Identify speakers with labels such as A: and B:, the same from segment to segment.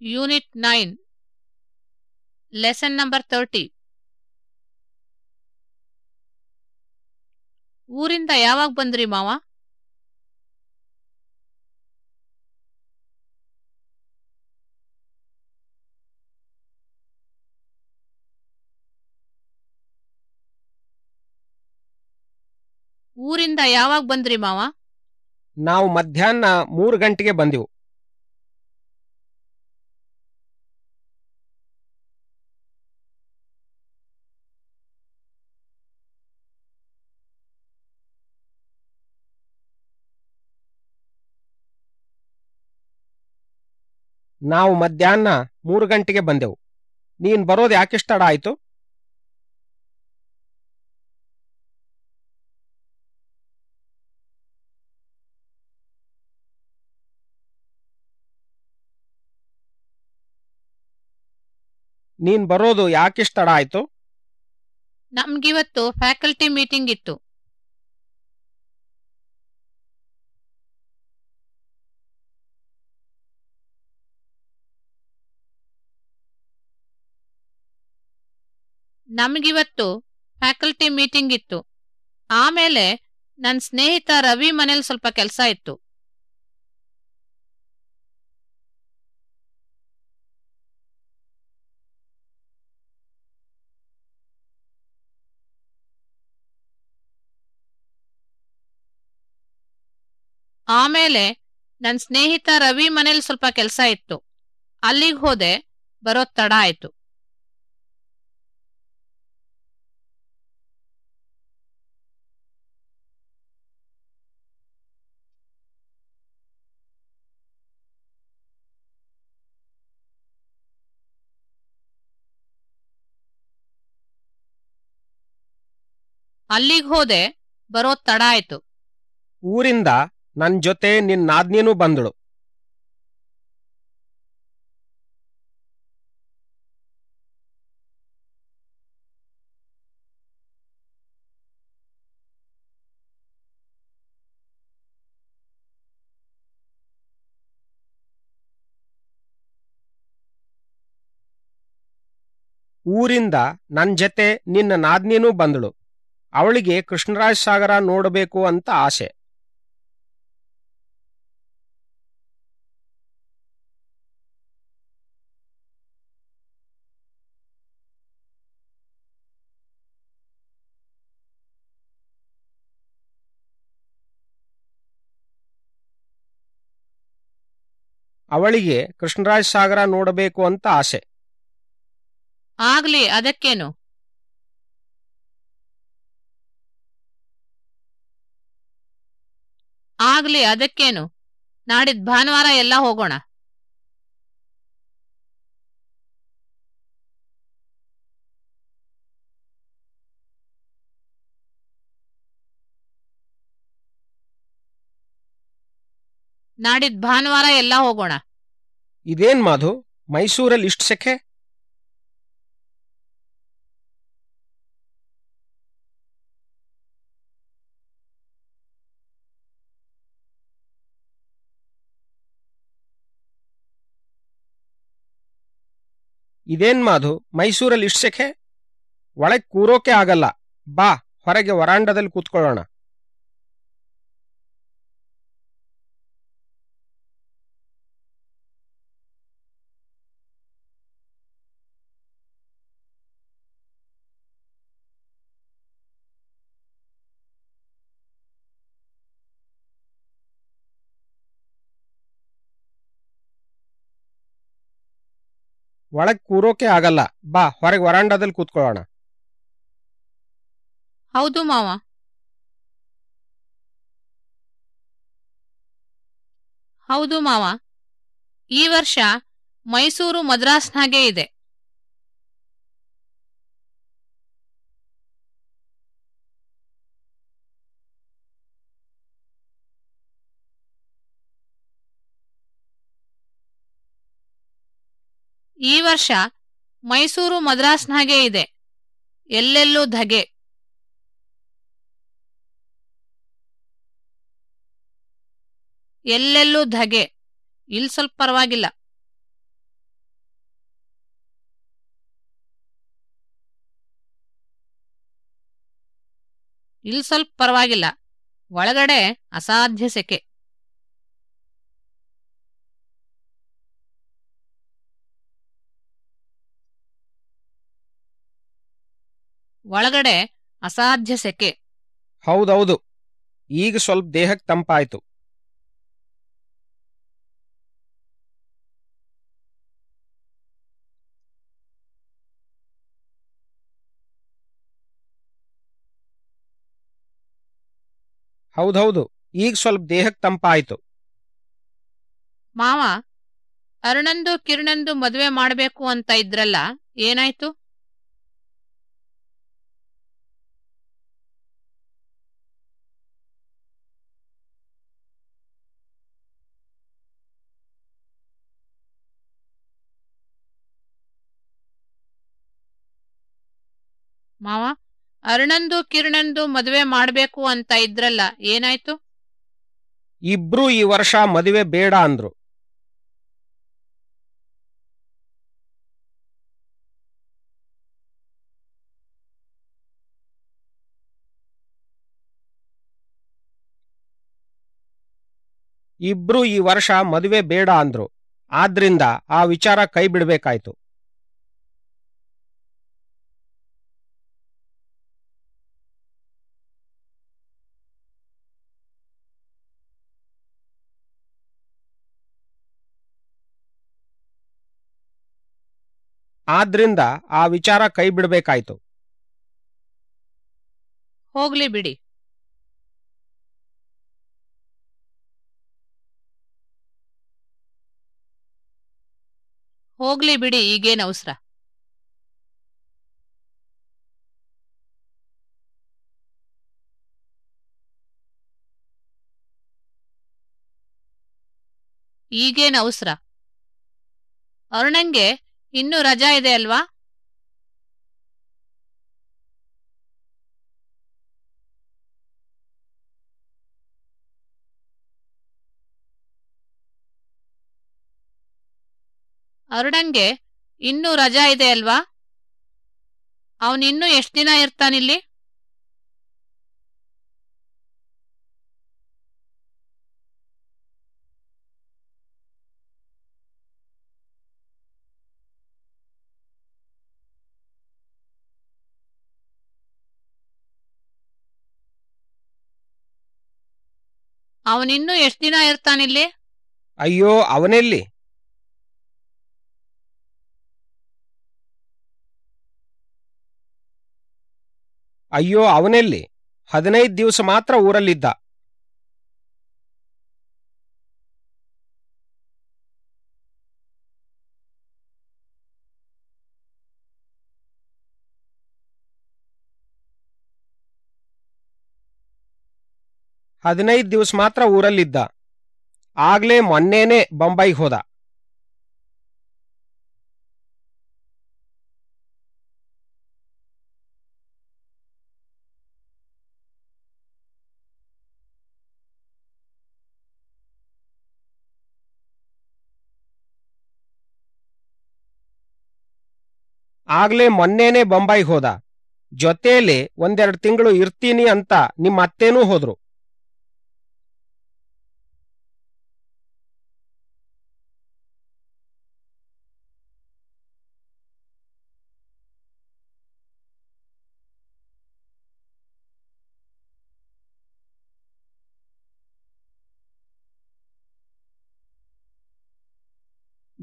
A: Unit nine lesson number thirty ಊರಿಂದ ಯಾವಾಗ ಬಂದ್ರಿ ಮಾವ? ಯಾವಾಗ ಬಂದ್ರಿ ಮಾವ?
B: ನಾವು ಮಧ್ಯಾಹ್ನ ಮೂರು ಗಂಟೆಗೆ ಬಂದೆವು. ನಾವು ಮಧ್ಯಾಹ್ನ ಮೂರು ಗಂಟೆಗೆ ಬಂದೆವು. ನೀನ್ ಬರೋದು ಯಾಕಿಷ್ಟು ತಡ ಆಯ್ತು? ನೀನ್ ಬರೋದು ಯಾಕಿಷ್ಟು ತಡ ಆಯ್ತು?
A: ನಮ್ಗಿವತ್ತು ಫ್ಯಾಕಲ್ಟಿ ಮೀಟಿಂಗ್ ಇತ್ತು. ನಮ್ಗಿವತ್ತು ಫ್ಯಾಕಲ್ಟಿ ಮೀಟಿಂಗ್ ಇತ್ತು. ಆಮೇಲೆ ನನ್ನ ಸ್ನೇಹಿತ ರವಿ ಮನೇಲಿ ಸ್ವಲ್ಪ ಕೆಲಸ ಇತ್ತು. ಆಮೇಲೆ ನನ್ನ ಸ್ನೇಹಿತ ರವಿ ಮನೇಲಿ ಸ್ವಲ್ಪ ಕೆಲಸ ಇತ್ತು. ಅಲ್ಲಿಗೆ ಹೋದೆ ಬರೋ ತಡ ಆಯ್ತು. ಅಲ್ಲಿಗೆ ಹೋದೆ ಬರೋ ತಡ ಆಯ್ತು.
B: ಊರಿಂದ ನನ್ ಜೊತೆ ನಿನ್ನ ನಾದ್ನಿನೂ ಬಂದಳು. ಊರಿಂದ ನನ್ ಜೊತೆ ನಿನ್ನ ನಾದ್ನಿನೂ ಬಂದಳು. ಅವಳಿಗೆ ಕೃಷ್ಣರಾಜ ಸಾಗರ ನೋಡಬೇಕು ಅಂತ ಆಸೆ. ಅವಳಿಗೆ ಕೃಷ್ಣರಾಜ ಸಾಗರ ನೋಡಬೇಕು ಅಂತ ಆಸೆ.
A: ಆಗ್ಲಿ ಅದಕ್ಕೇನು? ಆಗ್ಲಿ ಅದಕ್ಕೇನು? ನಾಡಿದ್ ಭಾನುವಾರ ಎಲ್ಲ ಹೋಗೋಣ. ನಾಡಿದ್ ಭಾನುವಾರ ಎಲ್ಲ ಹೋಗೋಣ.
B: ಇದೇನ್ ಮಾಧು? ಮೈಸೂರಲ್ಲಿ ಇಷ್ಟು ಸೆಖೆ? ಇದೇನ್ ಮಾಧು? ಮೈಸೂರಲ್ಲಿ ಇಷ್ಟು ಸೆಖೆ? ಒಳಗೆ ಕೂರೋಕೆ ಆಗಲ್ಲ. ಬಾ, ಹೊರಗೆ ವರಾಂಡದಲ್ಲಿ ಕೂತ್ಕೊಳ್ಳೋಣ. ಒಳಗ್ ಕೂರೋಕೆ ಆಗಲ್ಲ. ಬಾ, ಹೊರಗೆ ವರಾಂಡದಲ್ಲಿ ಕೂತ್ಕೊಳ್ಳೋಣ.
A: ಹೌದು ಮಾವ. ಹೌದು ಮಾವ. ಈ ವರ್ಷ ಮೈಸೂರು ಮದ್ರಾಸ್ನಾಗೆ ಇದೆ. ಈ ವರ್ಷ ಮೈಸೂರು ಮದ್ರಾಸ್ನಾಗೆ ಇದೆ. ಎಲ್ಲೆಲ್ಲೂ ಧಗೆ. ಎಲ್ಲೆಲ್ಲೂ ಧಗೆ. ಇಲ್ಲಿ ಸ್ವಲ್ಪ ಪರವಾಗಿಲ್ಲ. ಇಲ್ ಸ್ವಲ್ಪ ಪರವಾಗಿಲ್ಲ. ಒಳಗಡೆ ಅಸಾಧ್ಯ ಸೆಕೆ. ಒಳಗಡೆ ಅಸಾಧ್ಯ ಸೆಕೆ.
B: ಹೌದೌದು. ಈಗ ಸ್ವಲ್ಪ ದೇಹಕ್ಕೆ ತಂಪಾಯ್ತು. ಹೌದೌದು. ಈಗ ಸ್ವಲ್ಪ ದೇಹಕ್ಕೆ ತಂಪಾಯ್ತು.
A: ಮಾವ ಅರುಣಂದು ಕಿರಣಂದು ಮದುವೆ ಮಾಡಬೇಕು ಅಂತ ಇದ್ರಲ್ಲ ಏನಾಯ್ತು? ಮಾವ, ಅರ್ಣಂದು ಕಿರಣಂದು ಮದುವೆ ಮಾಡಬೇಕು ಅಂತ ಇದ್ರಲ್ಲ, ಏನಾಯ್ತು?
B: ಇಬ್ರು ಈ ವರ್ಷ ಮದುವೆ ಬೇಡ ಅಂದ್ರು. ಇಬ್ರು ಈ ವರ್ಷ ಮದುವೆ ಬೇಡ ಅಂದ್ರು. ಆದ್ರಿಂದ ಆ ವಿಚಾರ ಕೈ ಬಿಡ್ಬೇಕಾಯ್ತು. ಆದ್ರಿಂದ ಆ ವಿಚಾರ ಕೈ ಬಿಡಬೇಕಾಯ್ತು.
A: ಹೋಗ್ಲಿ ಬಿಡಿ. ಹೋಗ್ಲಿ ಬಿಡಿ ಈಗೇನ್ ಅವಸರ. ಈಗೇನ್ ಅವಸರ? ಅರುಣಂಗೆ ಇನ್ನೂ ರಜಾ ಇದೆ ಅಲ್ವಾ? ಅರುಣಂಗೆ ಇನ್ನೂ ರಜಾ ಇದೆ ಅಲ್ವಾ? ಅವನಿನ್ನೂ ಎಷ್ಟು ದಿನ ಇರ್ತಾನಿಲ್ಲಿ ಅವನಿನ್ನೂ ಎಷ್ಟು ದಿನ ಇರ್ತಾನಿಲ್ಲಿ?
B: ಅಯ್ಯೋ ಅವನೆಲ್ಲಿ? ಅಯ್ಯೋ ಅವನೆಲ್ಲಿ? ಹದಿನೈದು ದಿವಸ ಮಾತ್ರ ಊರಲ್ಲಿದ್ದ. ಹದಿನೈದು ದಿವಸ ಮಾತ್ರ ಊರಲ್ಲಿದ್ದ. ಆಗ್ಲೇ ಮೊನ್ನೆನೇ ಬೊಂಬೈಗೆ ಹೋದ. ಆಗ್ಲೇ ಮೊನ್ನೆನೇ ಬೊಂಬೈಗೆ ಹೋದ. ಜೊತೆಯಲ್ಲಿ ಒಂದೆರಡು ತಿಂಗಳು ಇರ್ತೀನಿ ಅಂತ ನಿಮ್ಮ ಅತ್ತೇನೂ ಹೋದ್ರು.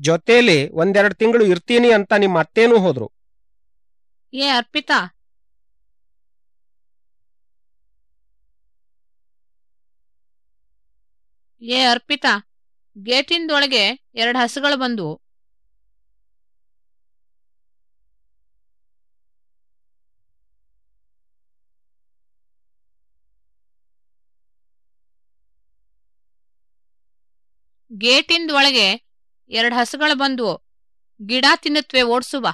B: ಜೊತೆಲಿ ಒಂದೆರಡು ತಿಂಗಳು ಇರ್ತೀನಿ ಅಂತ ನಿಮ್ಮ ಅತ್ತೇನೂ ಹೋದ್ರು.
A: ಏ, ಅರ್ಪಿತಾ. ಏ, ಅರ್ಪಿತಾ, ಗೇಟಿಂದೊಳಗೆ ಎರಡು ಹಸುಗಳು ಬಂದವು. ಗೇಟಿಂದ ಒಳಗೆ ಎರಡು ಹಸುಗಳು ಬಂದವು. ಗಿಡ ತಿನ್ನುತ್ತವೆ ಓಡಿಸುವ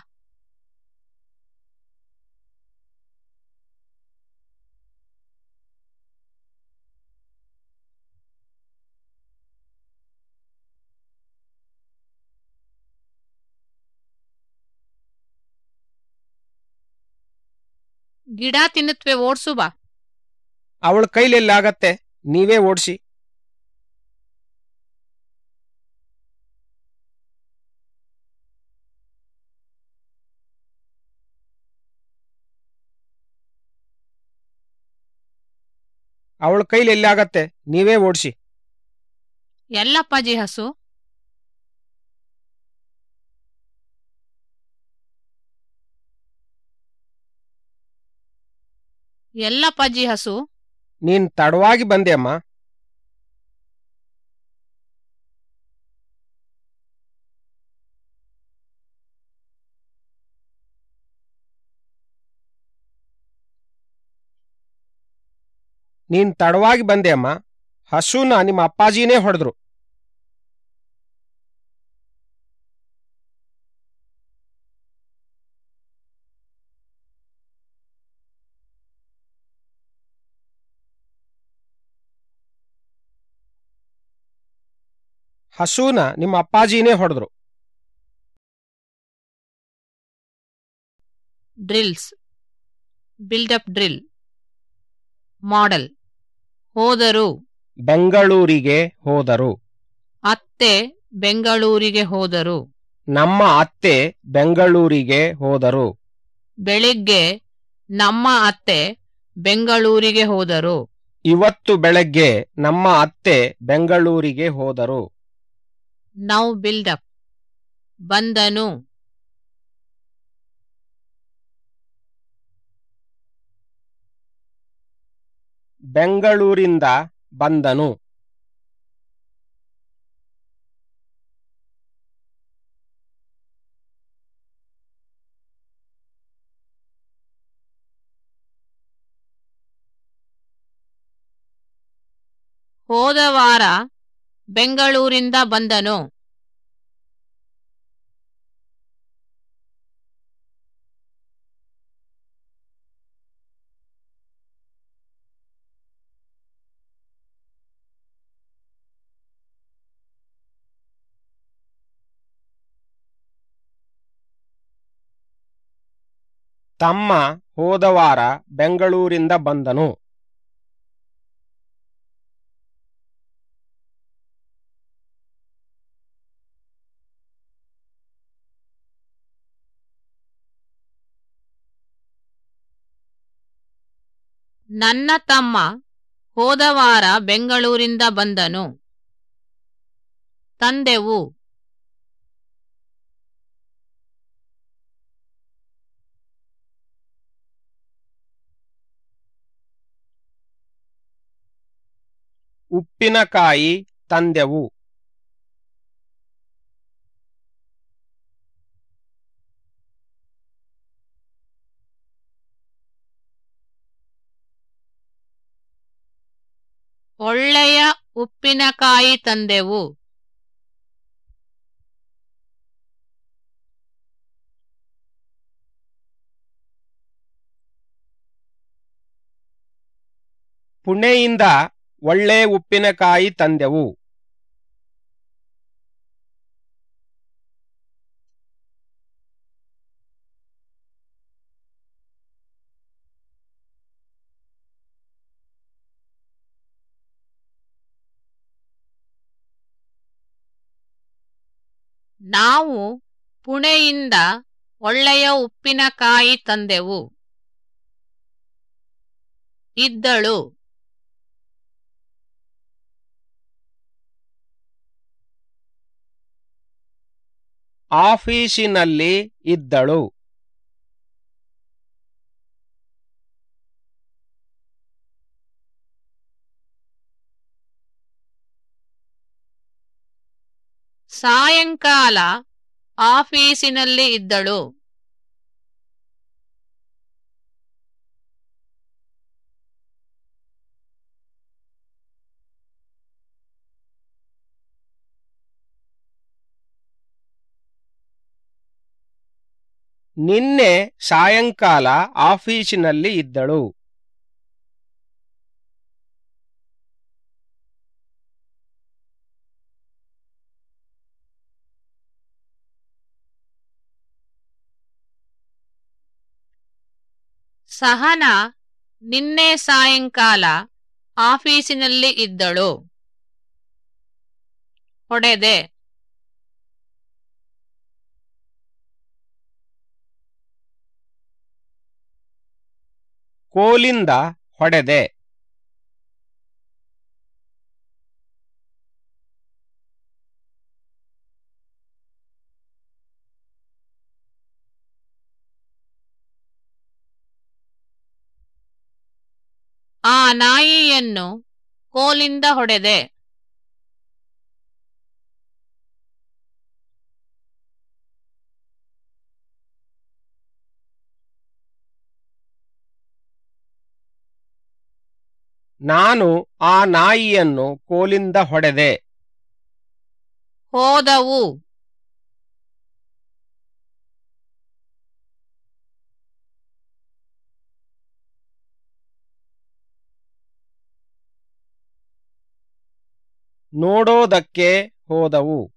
A: ಗಿಡ ತಿನ್ನುತ್ತವೆ ಓಡಿಸುವ
B: ಅವಳ ಕೈಲಿ ಆಗತ್ತೆ ನೀವೇ ಓಡಿಸಿ. ಅವಳ ಕೈಲಿ ಎಲ್ಲಾಗತ್ತೆ ನೀವೇ ಓಡಿಸಿ.
A: ಎಲ್ಲಪ್ಪಾಜಿ ಹಸು. ಎಲ್ಲಪ್ಪಾಜಿ ಹಸು.
B: ನೀನ್ ತಡವಾಗಿ ಬಂದೆ ಅಮ್ಮ. ನೀನ್ ತಡವಾಗಿ ಬಂದೆ ಅಮ್ಮ. ಹಸುನ ನಿಮ್ಮ ಅಪ್ಪಾಜಿನೇ ಹೊಡೆದ್ರು. ಹಸುನ ನಿಮ್ಮ ಅಪ್ಪಾಜಿನೇ ಹೊಡೆದ್ರು.
A: Drills. Build up drill. Model. ಹೋದರು.
B: ಬೆಂಗಳೂರಿಗೆ ಹೋದರು.
A: ಅತ್ತೆ ಬೆಂಗಳೂರಿಗೆ ಹೋದರು.
B: ನಮ್ಮ ಅತ್ತೆ ಬೆಂಗಳೂರಿಗೆ ಹೋದರು.
A: ಬೆಳಿಗ್ಗೆ ನಮ್ಮ ಅತ್ತೆ ಬೆಂಗಳೂರಿಗೆ ಹೋದರು.
B: ಇವತ್ತು ಬೆಳಗ್ಗೆ ನಮ್ಮ ಅತ್ತೆ ಬೆಂಗಳೂರಿಗೆ ಹೋದರು.
A: ನೌ ಬಿಲ್ಡಪ್ ಬಂದನು.
B: ಬೆಂಗಳೂರಿಂದ ಬಂದನು.
A: ಹೋದ ವಾರ ಬೆಂಗಳೂರಿಂದ ಬಂದನು.
B: ತಮ್ಮ ಹೋದವಾರ ಬೆಂಗಳೂರಿಂದ ಬಂದನು.
A: ನನ್ನ ತಮ್ಮ ಹೋದವಾರ ಬೆಂಗಳೂರಿಂದ ಬಂದನು. ತಂದೆವು
B: ಉಪ್ಪಿನಕಾಯಿ ತಂದೆವು.
A: ಒಳ್ಳೆಯ ಉಪ್ಪಿನಕಾಯಿ ತಂದೆವು.
B: ಪುಣೆಯಿಂದ ಒಳ್ಳೆ ಉಪ್ಪಿನಕಾಯಿ ತಂದೆವು.
A: ನಾವು ಪುಣೆಯಿಂದ ಒಳ್ಳೆಯ ಉಪ್ಪಿನಕಾಯಿ ತಂದೆವು. ಇದ್ದಳು.
B: ಆಫೀಸಿನಲ್ಲಿ ಇದ್ದಳು.
A: ಸಾಯಂಕಾಲ ಆಫೀಸಿನಲ್ಲಿ ಇದ್ದಳು.
B: ನಿನ್ನೆ ಸಾಯಂಕಾಲ ಆಫೀಸಿನಲ್ಲಿ ಇದ್ದಳು.
A: ಸಹನಾ ನಿನ್ನೆ ಸಾಯಂಕಾಲ ಆಫೀಸಿನಲ್ಲಿ ಇದ್ದಳು. ಹೊಡೆದೆ.
B: ಕೋಲಿಂದ ಹೊಡೆದೆ.
A: ಆ ನಾಯಿಯನ್ನು ಕೋಲಿಂದ ಹೊಡೆದೆ.
B: ನಾನು ಆ ನಾಯಿಯನ್ನು ಕೋಲಿಂದ ಹೊಡೆದೆ.
A: ಹೋದವು.
B: ನೋಡೋದಕ್ಕೆ ಹೋದವು.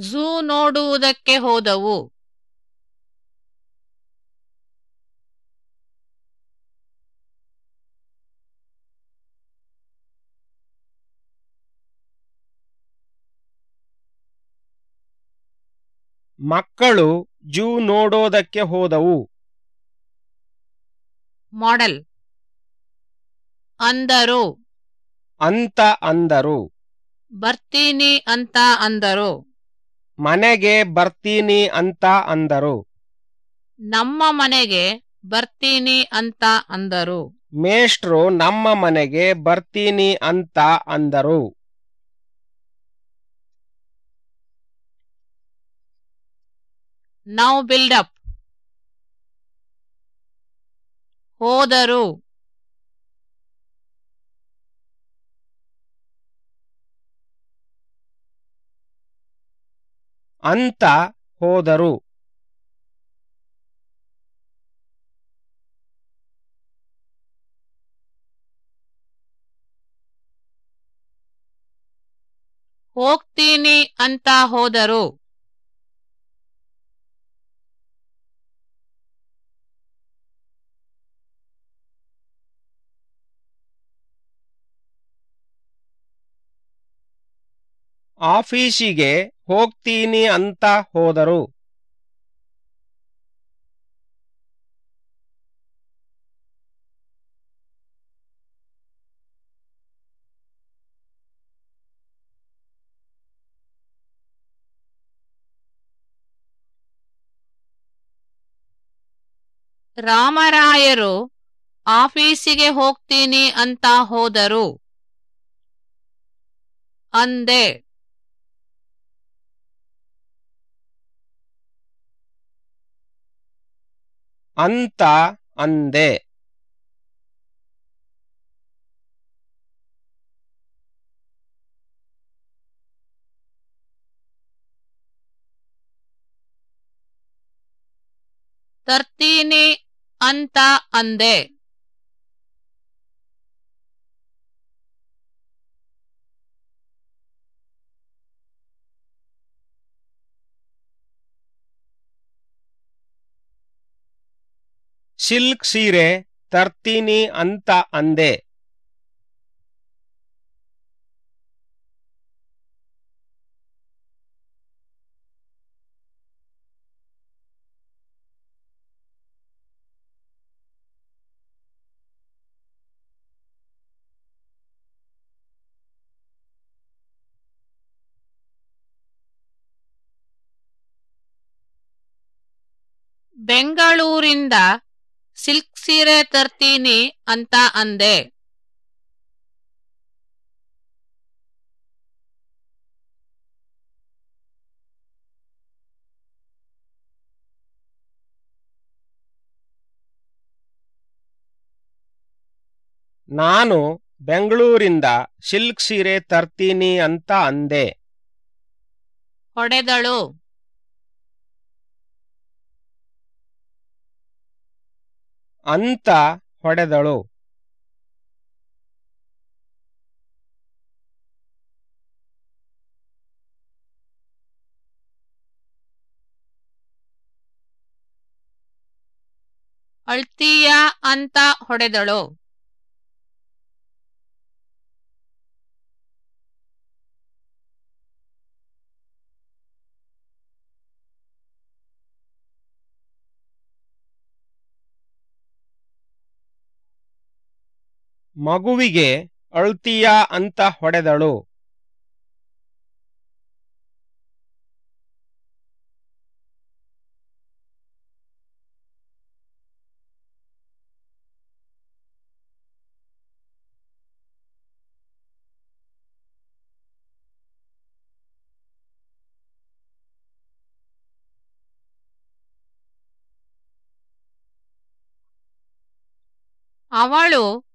A: ಝೂ ನೋಡುವುದಕ್ಕೆ ಹೋದವು.
B: ಮಕ್ಕಳು ಜೂ ನೋಡೋದಕ್ಕೆ ಹೋದವು.
A: ಮಾಡೆಲ್. ಅಂದರು.
B: ಅಂತ ಅಂದರು.
A: ಬರ್ತೀನಿ ಅಂತ ಅಂದರು.
B: ಮನೆಗೆ ಬರ್ತೀನಿ ಅಂತ ಅಂದರು.
A: ನಮ್ಮ ಮನೆಗೆ ಬರ್ತೀನಿ ಅಂತ ಅಂದರು.
B: ಮೇಷ್ಟ್ರು ನಮ್ಮ ಮನೆಗೆ ಬರ್ತೀನಿ ಅಂತ ಅಂದರು.
A: ನೌ ಬಿಲ್ಡಪ್ ಹೋದರು.
B: ಅಂತ ಹೋದರು.
A: ಹೋಗ್ತೀನಿ ಅಂತ ಹೋದರು.
B: ಆಫೀಸಿಗೆ ಹೋಗ್ತೀನಿ ಅಂತ ಹೋದರು.
A: ರಾಮರಾಯರು ಆಫೀಸಿಗೆ ಹೋಗ್ತೀನಿ ಅಂತ ಹೋದರು. ಅಂದೆ
B: ಅಂತ ಅಂದೆ.
A: ತರ್ತೀನಿ ಅಂತ ಅಂದೆ.
B: ಸಿಲ್ಕ್ ಸೀರೆ ತರ್ತೀನಿ ಅಂತ ಅಂದೆ.
A: ಬೆಂಗಳೂರಿಂದ ಸಿಲ್ಕ್ ಸೀರೆ ತರ್ತೀನಿ ಅಂತ ಅಂದೆ.
B: ನಾನು ಬೆಂಗಳೂರಿಂದ ಸಿಲ್ಕ್ ಸೀರೆ ತರ್ತೀನಿ ಅಂತ ಅಂದೆ.
A: ಹೊಡೆದಳು.
B: ಅಂತ ಹೊಡೆದಳು.
A: ಅಳ್ತೀಯ ಅಂತ ಹೊಡೆದಳು.
B: ಮಗುವಿಗೆ ಅಳ್ತೀಯಾ ಅಂತ ಹೊಡೆದಳು.
A: ಅವಳು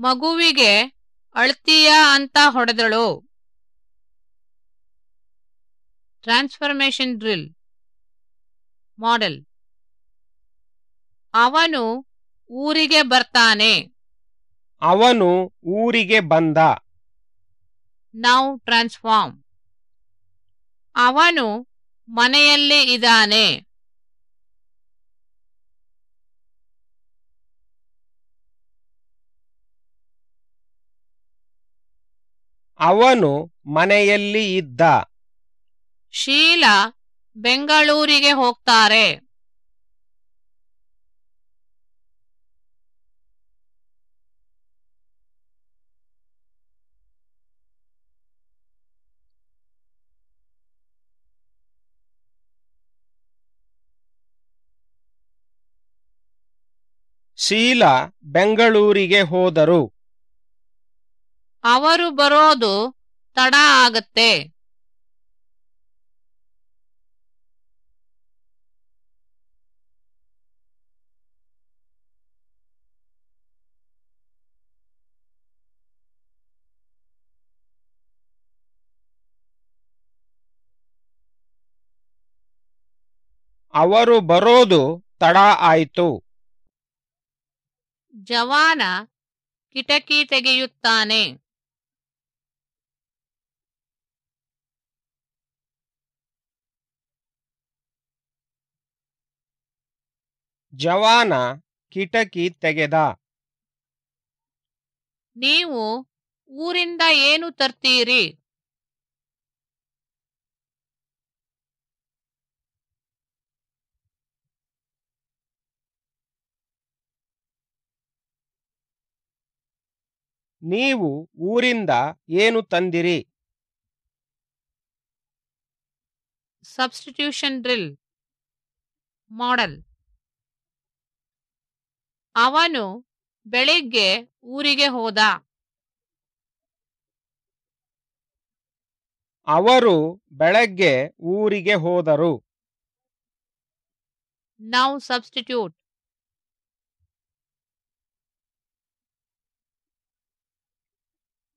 A: ಮಗುವಿಗೆ ಅಳ್ತೀಯ ಅಂತ ಹೊಡೆದಳು. ಟ್ರಾನ್ಸ್ಫರ್ಮೇಷನ್ ಡ್ರಿಲ್ ಮಾಡೆಲ್ ಅವನು ಊರಿಗೆ ಬರ್ತಾನೆ.
B: ಅವನು ಊರಿಗೆ ಬಂದ.
A: ನೌ ಟ್ರಾನ್ಸ್ಫಾರ್ಮ್ ಅವನು ಮನೆಯಲ್ಲಿ ಇದ್ದಾನೆ.
B: ಅವನು ಮನೆಯಲ್ಲಿ ಇದ್ದ.
A: ಶೀಲಾ ಬೆಂಗಳೂರಿಗೆ ಹೋಗ್ತಾರೆ.
B: ಶೀಲಾ ಬೆಂಗಳೂರಿಗೆ ಹೋದರು.
A: ಅವರು ಬರೋದು ತಡ ಆಗತ್ತೆ.
B: ಅವರು ಬರೋದು ತಡ ಆಯಿತು.
A: ಜವಾನ ಕಿಟಕಿ ತೆಗೆಯುತ್ತಾನೆ.
B: ಜವಾನ ಕಿಟಕಿ ತೆಗೆದ.
A: ನೀವು ಊರಿಂದ ಏನು ತರ್ತೀರಿ?
B: ನೀವು ಊರಿಂದ ಏನು ತಂದಿರಿ?
A: ಸಬ್ಸ್ಟಿಟ್ಯೂಷನ್ ಡ್ರಿಲ್ ಮಾಡೆಲ್ ಅವನು ಬೆಳಿಗ್ಗೆ ಊರಿಗೆ ಹೋದ.
B: ಅವರು ಬೆಳಗ್ಗೆ ಊರಿಗೆ ಹೋದರು.
A: ನೌ ಸಬ್ಸ್ಟಿಟ್ಯೂಟ್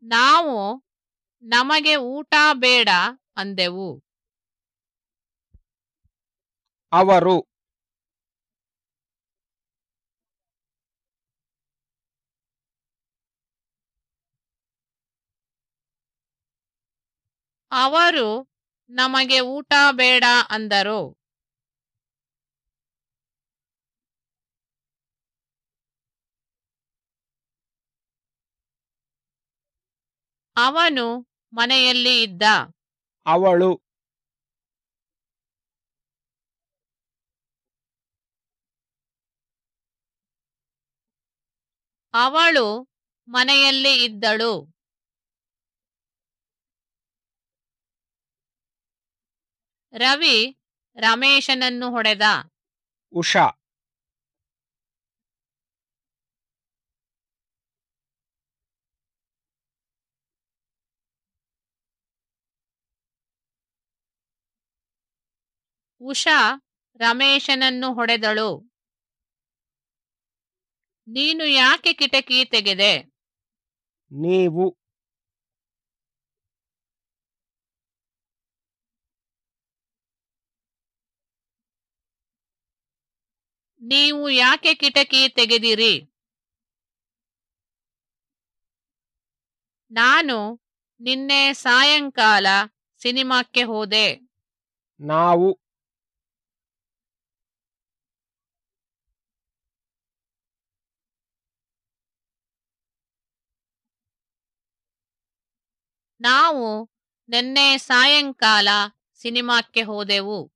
A: ನಾವು ನಮಗೆ ಊಟ ಬೇಡ ಅಂದೆವು.
B: ಅವರು
A: ಅವರು ನಮಗೆ ಊಟ ಬೇಡ ಅಂದರು. ಅವನು ಮನೆಯಲ್ಲಿ ಇದ್ದ.
B: ಅವಳು
A: ಅವಳು ಮನೆಯಲ್ಲಿ ಇದ್ದಳು. ರವಿ ರಮೇಶನನ್ನು ಹೊಡೆದ.
B: ಉಷಾ.
A: ಉಷಾ ರಮೇಶನನ್ನು ಹೊಡೆದಳು. ನೀನು ಯಾಕೆ ಕಿಟಕಿ ತೆಗೆದೆ?
B: ನೀವು
A: ನೀವು ಯಾಕೆ ಕಿಟಕಿ ತೆಗೆದಿರಿ? ನಾನು ನಿನ್ನೆ ಸಾಯಂಕಾಲ ಸಿನಿಮಾಕ್ಕೆ ಹೋದೆ.
B: ನಾವು
A: ನಾವು ನಿನ್ನೆ ಸಾಯಂಕಾಲ ಸಿನಿಮಾಕ್ಕೆ ಹೋದೆವು.